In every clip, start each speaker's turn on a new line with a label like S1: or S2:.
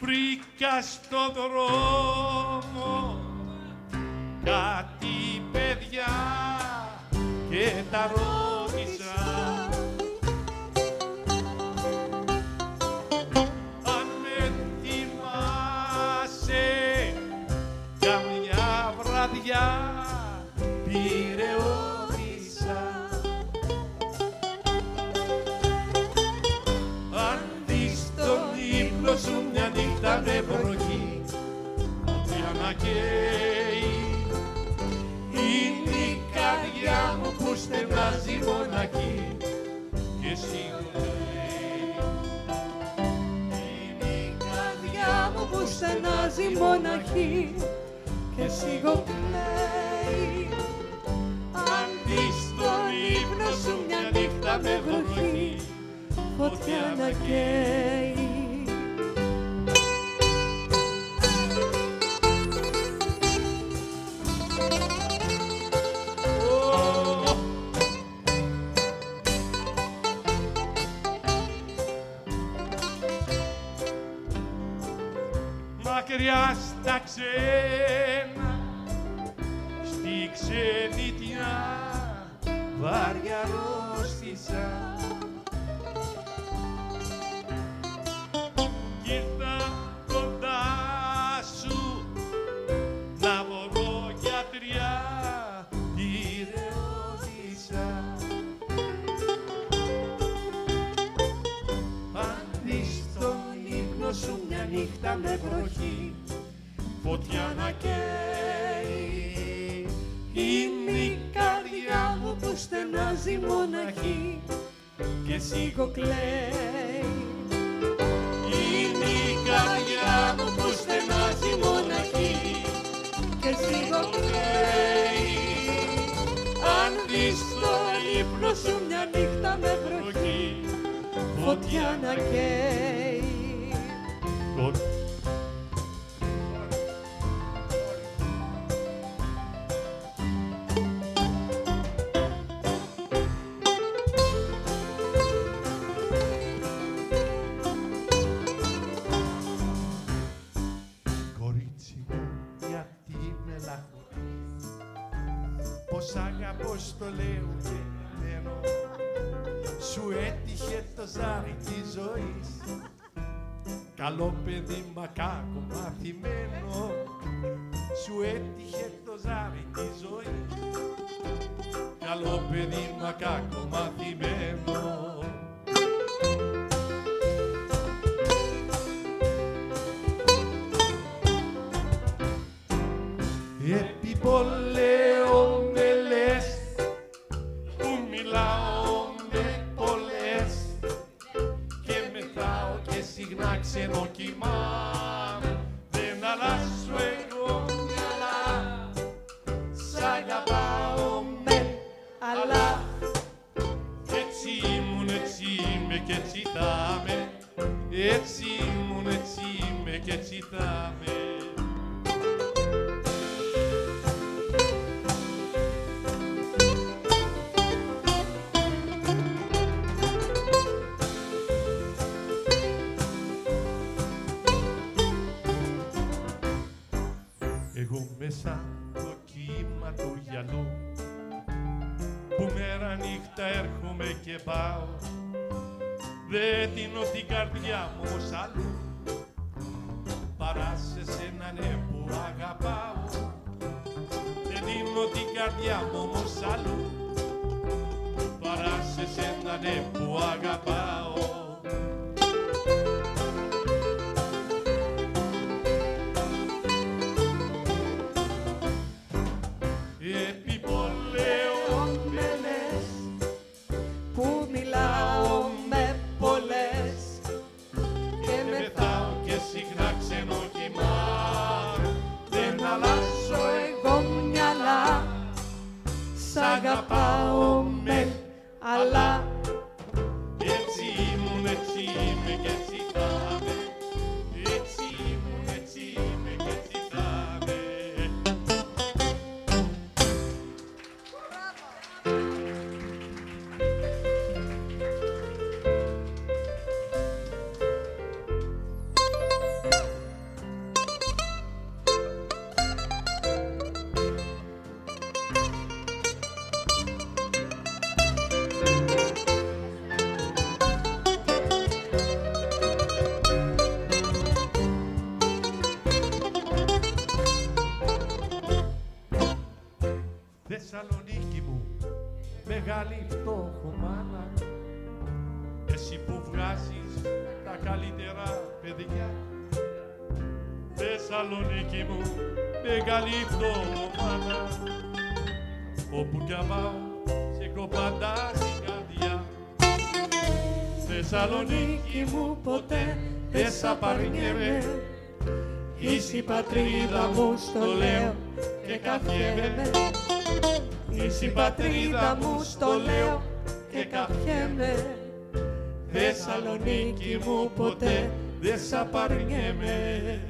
S1: βρήκα στο δρόμο κάτι παιδιά και τα ρώτησα και
S2: σιγοκλαίει.
S1: αν δεις τον ύπνο σου μια νύχτα με βροχή
S2: φωτιά να καίει.
S1: Ω, Μακριά στα ξένα, στη ξενιτιά βάρια αρρώστησα. Κι ήρθα κοντά σου να βρω γιατριά ηρεώτησα. Αν δεις τον ύπνο σου μια νύχτα με βροχή φωτιά να καίει μου που στενάζει μοναχή και σιγοκλαίει είναι η καρδιά μου που στενάζει μοναχή
S2: Και σιγοκλαίει.
S1: αν δεις τον ύπνο σου
S2: Μια νύχτα με βροχή
S1: βροχή
S2: φωτιά να καίει.
S1: Πως αγαπώ στο λέω και μένω. Σου έτυχε το ζάρι της ζωής. Καλό παιδί μακάκο μαθημένο. Σου έτυχε το ζάρι της ζωής. Καλό παιδί μακάκο μαθημένο Εγώ μέσα το κύμα του γυαλού που μέρα νύχτα έρχομαι και πάω. Δεν τίνω την καρδιά μου όμως αλλού. Παρά σε σένα ναι που αγαπάω. Δεν δίνω την καρδιά μου όμως αλλού. Παρά σε σένα ναι που αγαπάω μεγάλη φτωχομάνα Όπου κι αν πάω, σε κοπαντά στην καρδιά. Θεσσαλονίκη μου ποτέ δεν σ' απαρνιέμαι. Είσαι η πατρίδα μου, στο λέω και καφιέμαι Είσαι η πατρίδα μου, στο λέω και καφιέμαι Θεσσαλονίκη μου ποτέ δεν σ' απαρνιέμαι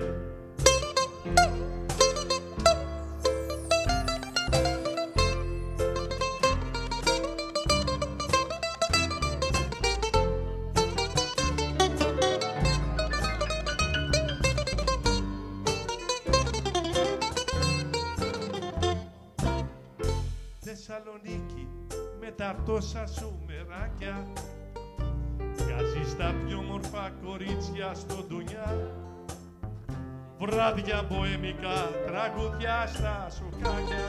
S1: Θεσσαλονίκη με τα τόσα σου μεράκια. Βγάζεις τα πιο μορφά κορίτσια στο ντουνιά Βράδια μποέμικα, τραγουδιά στα σοκάκια.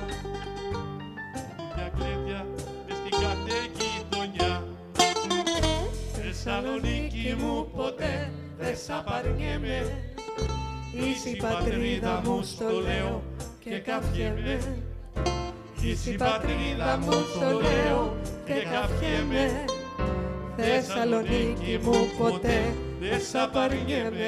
S1: Για κλέδια μες στην κάθε γειτονιά Θεσσαλονίκη μου ποτέ δεν σ' απαρνιέμαι.
S2: Είσαι η πατρίδα μου, στο λέω και καφιέμαι
S1: Είσαι η πατρίδα μου, στο λέω και καφιέμαι
S2: Θεσσαλονίκη μου ποτέ
S1: δεν σ' απαρνιέμαι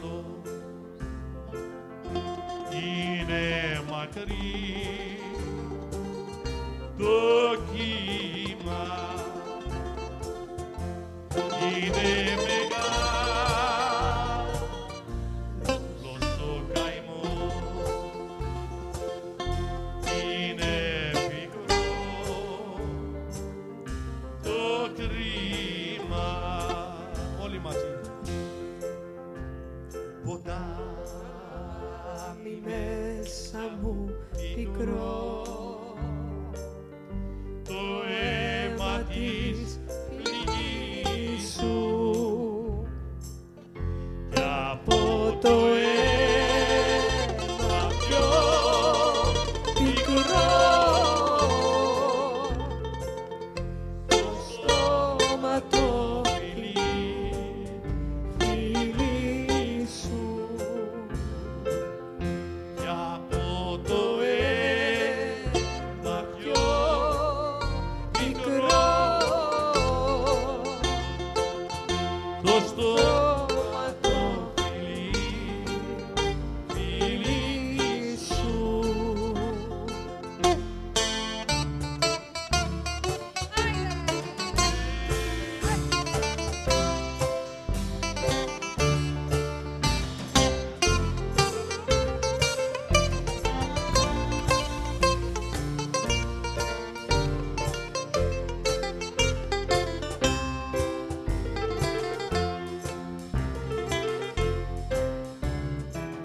S1: στο ποτάμι
S2: πεθαίνει μέσα μου πικρό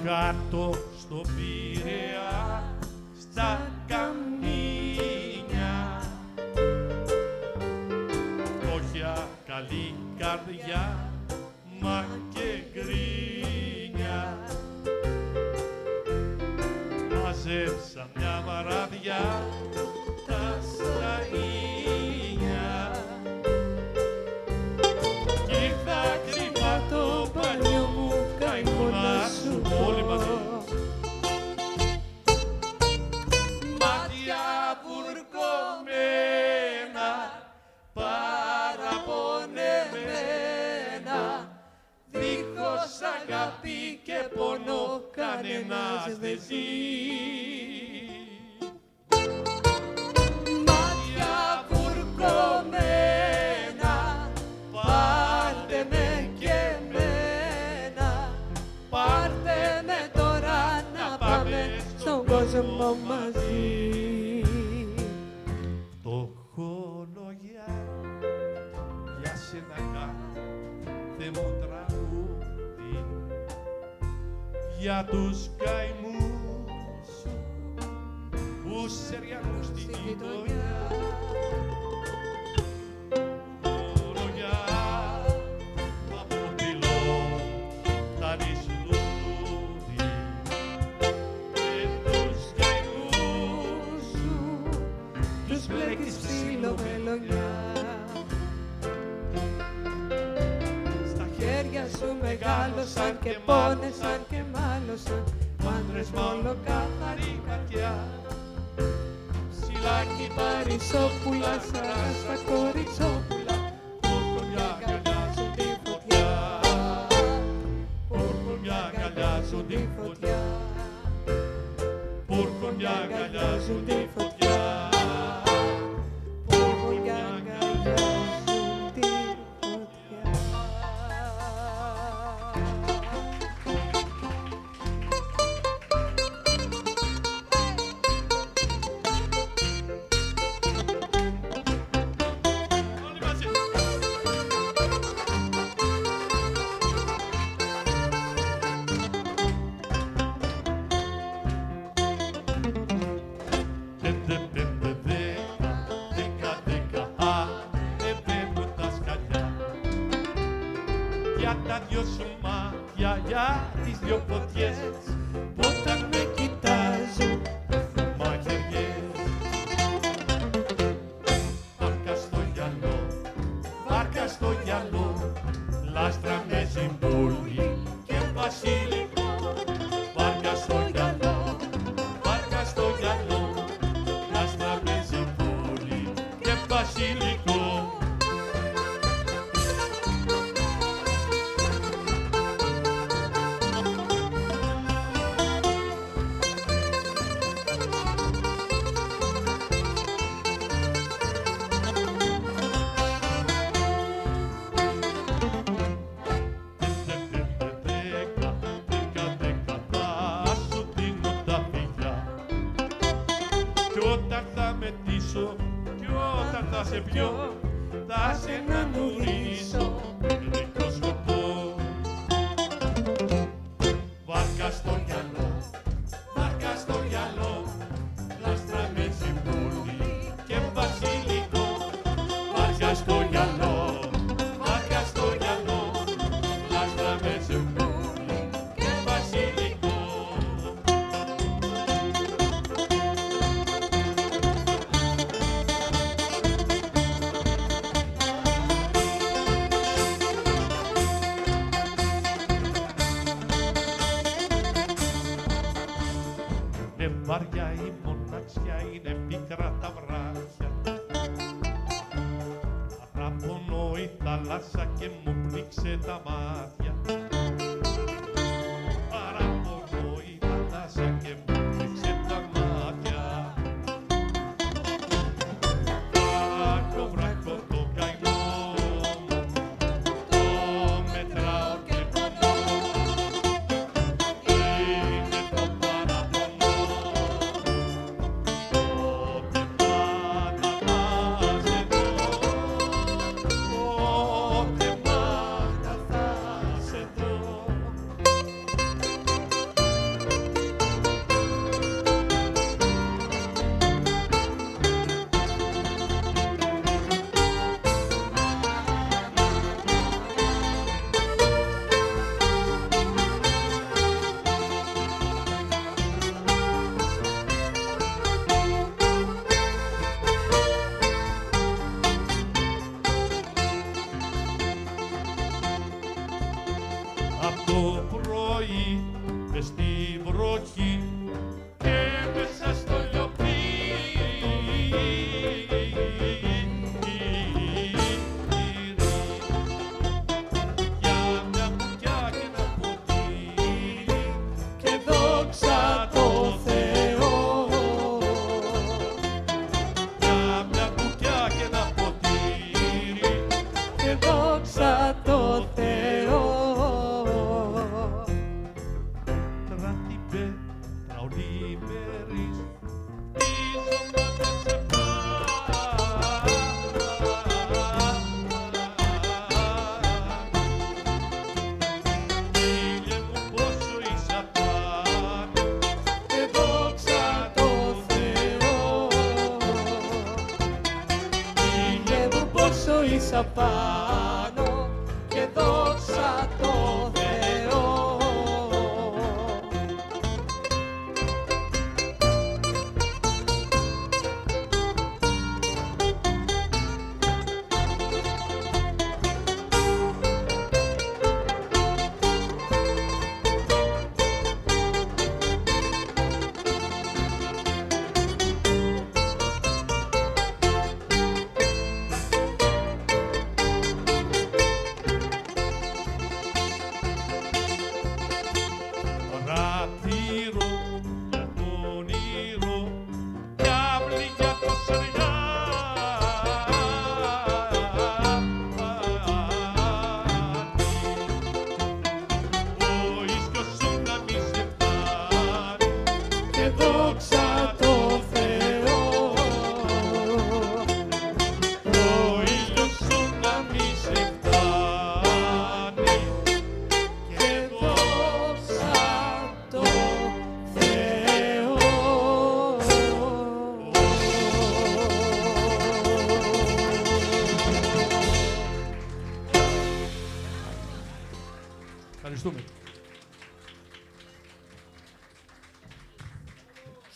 S1: κάτω στο Πειραιά στα καμίνια. Φτώχεια καλή καρδιά μα και γκρίνια. Μαζέψα μια βαράδια κανένας δεν ζει
S2: Μάτια βουρκωμένα, πάρτε με και εμένα, πάρτε με τώρα να πάμε στον κόσμο μαζί.
S1: Το χολογιά για σένα κάθε μου τραγούδι. Για τους καημούς σου που σε ριανούν στη γειτονιά. Χολογιά από πυλό κάνεις λουλούδι και τους καημούς σου
S2: Τους μπλέκεις ψήλο μελονιά. Στα χέρια σου μεγάλωσαν και πόνεσαν και μάλωσαν. Μάντρες μόνο καθαρή καρδιά
S1: Ψηλάκι
S2: Παρισόπουλα σαν στα κοριτσόπουλα
S1: δυο σου μάτια, για τις δυο φωτιές, c'est. ανοίξε τα μάτια
S2: e
S1: sapato.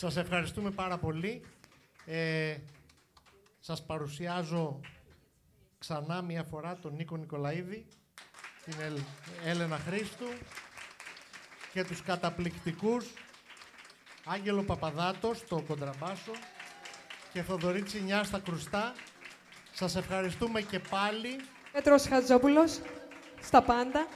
S3: Σας ευχαριστούμε πάρα πολύ. Ε, σας παρουσιάζω ξανά μία φορά τον Νίκο Νικολαίδη, την Έλενα Χρήστου και τους καταπληκτικούς Άγγελο Παπαδάτος στο κοντραμπάσο και Θοδωρή Τσινιά στα κρουστά. Σας ευχαριστούμε και πάλι.
S2: Πέτρος Χατζόπουλος, στα πάντα.